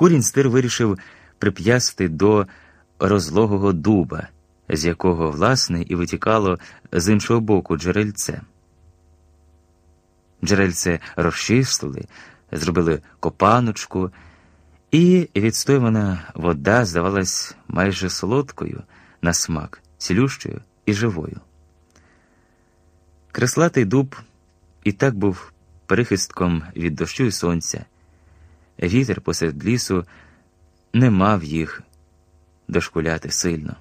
Курінь стир вирішив прип'ясти до розлогого дуба, з якого, власне, і витікало з іншого боку джерельце. Джерельце розчистили, зробили копаночку, і відстоювана вода здавалась майже солодкою на смак, цілющою і живою. Креслатий дуб і так був перехистком від дощу і сонця. Вітер посеред лісу не мав їх дошкуляти сильно.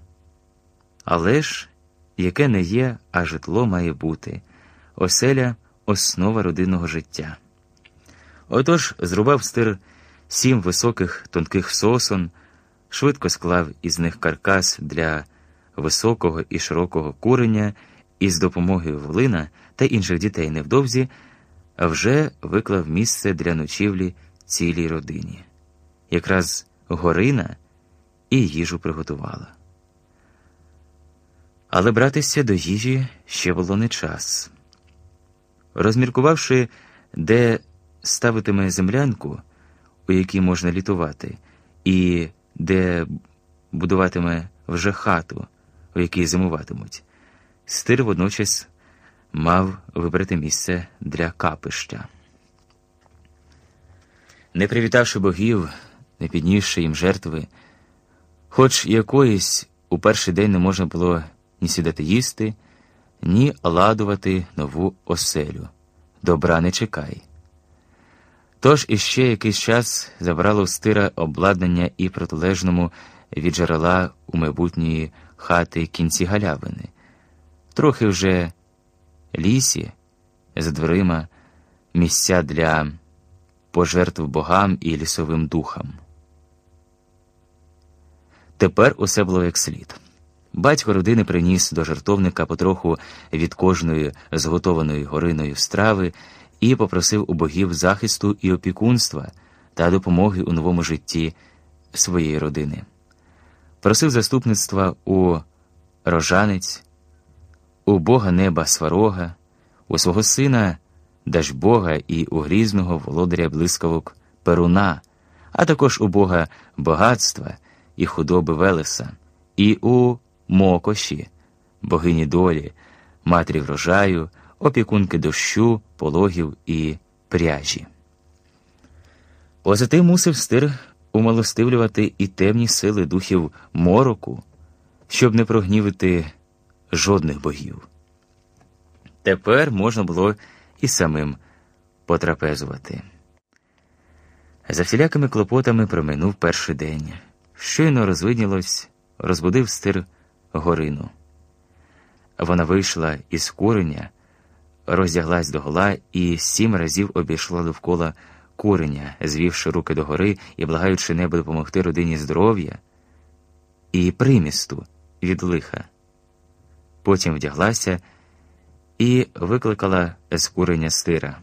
Але ж, яке не є, а житло має бути, оселя основа родинного життя. Отож зрубав стир сім високих тонких сосон, швидко склав із них каркас для високого і широкого куреня і з допомогою Волина та інших дітей невдовзі вже виклав місце для ночівлі цілій родині. Якраз горина і їжу приготувала. Але братися до їжі ще було не час. Розміркувавши, де ставитиме землянку, у якій можна літувати, і де будуватиме вже хату, у якій зимуватимуть, стир водночас мав вибрати місце для капища. Не привітавши богів, не піднісши їм жертви, хоч якоїсь у перший день не можна було ні сідати їсти, ні ладувати нову оселю. Добра не чекай. Тож іще якийсь час забрало в стира обладнання і протилежному від джерела у майбутньої хати кінці галявини, трохи вже лісі, за дверима, місця для пожертв богам і лісовим духам. Тепер усе було як слід. Батько родини приніс до жартовника потроху від кожної зготованої гориною страви і попросив у богів захисту і опікунства та допомоги у новому житті своєї родини. Просив заступництва у рожанець, у Бога неба сварога, у свого сина Дажбога і у грізного володаря блискавок Перуна, а також у Бога багатства і худоби Велеса, і у Мокоші, богині долі, матері врожаю, опікунки дощу, пологів і пряжі. Позитив мусив стир умилостивлювати і темні сили духів мороку, щоб не прогнівити жодних богів. Тепер можна було і самим потрапезувати. За всілякими клопотами проминув перший день. Щойно розвиднілось, розбудив стир горину. Вона вийшла із куреня, роздяглась догола і сім разів обійшла довкола куреня, звівши руки догори і благаючи небо допомогти родині здоров'я і примісту від лиха. Потім вдяглася і викликала з курення стира.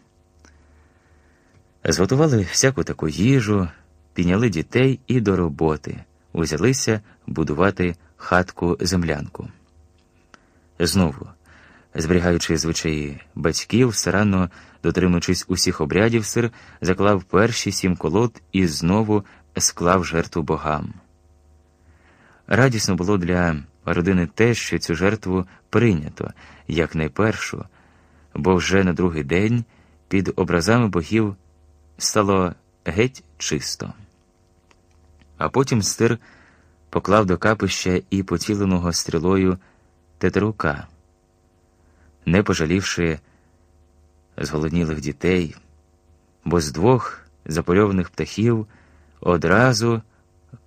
Зготували всяку таку їжу, підняли дітей і до роботи, узялися будувати хатку землянку. Знову, зберігаючи звичаї батьків, старанно дотримуючись усіх обрядів, сир заклав перші сім колод і знову склав жертву богам. Радісно було для родини те, що цю жертву прийнято, як найпершу, бо вже на другий день під образами богів стало геть чисто. А потім стир поклав до капища і поціленого стрілою тетерука, не пожалівши зголоднілих дітей, бо з двох запольованих птахів одразу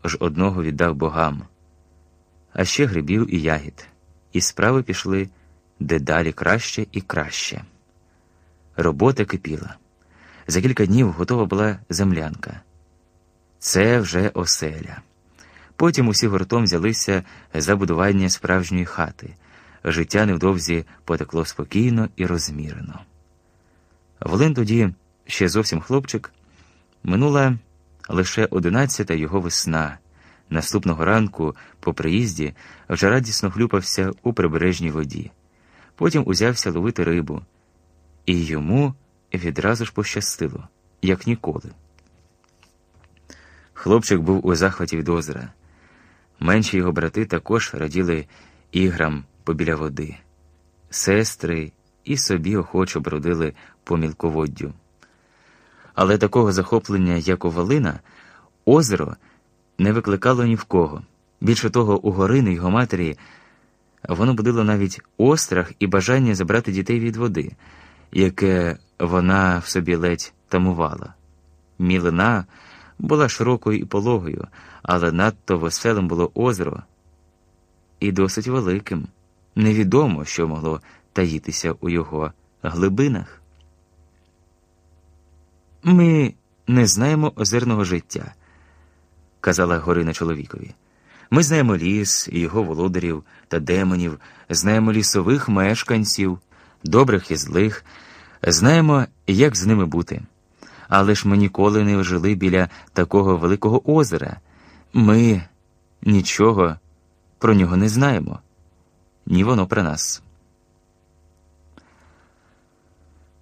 ж одного віддав богам, а ще грибів і ягід, і справи пішли дедалі краще і краще. Робота кипіла. За кілька днів готова була землянка. Це вже оселя. Потім усі гуртом взялися за будування справжньої хати. Життя невдовзі потекло спокійно і розмірено. Волин тоді, ще зовсім хлопчик, минула лише одинадцята його весна. Наступного ранку, по приїзді, вже радісно хлюпався у прибережній воді. Потім узявся ловити рибу, і йому відразу ж пощастило, як ніколи. Хлопчик був у захваті від озера. Менші його брати також раділи іграм побіля води. Сестри і собі охоче бродили по мілководдю. Але такого захоплення, як у Валина, озеро не викликало ні в кого. Більше того, у Горини його матері воно будило навіть острах і бажання забрати дітей від води, яке вона в собі ледь тамувала. Мілина була широкою і пологою, але надто веселим було озеро і досить великим. Невідомо, що могло таїтися у його глибинах. Ми не знаємо озерного життя, казала Горина чоловікові. Ми знаємо ліс, і його володарів та демонів, знаємо лісових мешканців, добрих і злих, знаємо, як з ними бути. Але ж ми ніколи не жили біля такого великого озера. Ми нічого про нього не знаємо, ні воно про нас.